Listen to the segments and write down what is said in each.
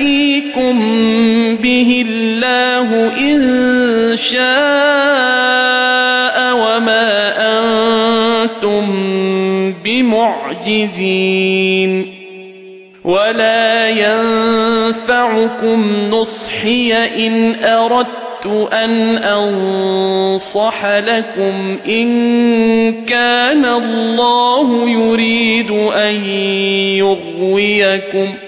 يَأْتِيكُم بِهِ اللَّهُ إِن شَاءَ وَمَا أَنتُم بِمُعْجِزِينَ وَلَا يَنفَعُكُمْ نُصْحِي إِنْ أَرَدتُّ أَنْ أَنصَحَ لَكُمْ إِنْ كَانَ اللَّهُ يُرِيدُ أَنْ يُغْوِيَكُمْ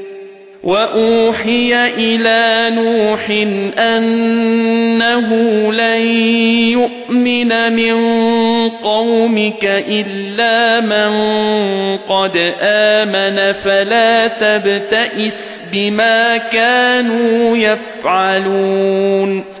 وَأُوحِيَ إِلَى نُوحٍ أَنَّهُ لَن يُؤْمِنَ مِن قَوْمِكَ إِلَّا مَن قَدْ آمَنَ فَلَا تَبْتَئِسْ بِمَا كَانُوا يَفْعَلُونَ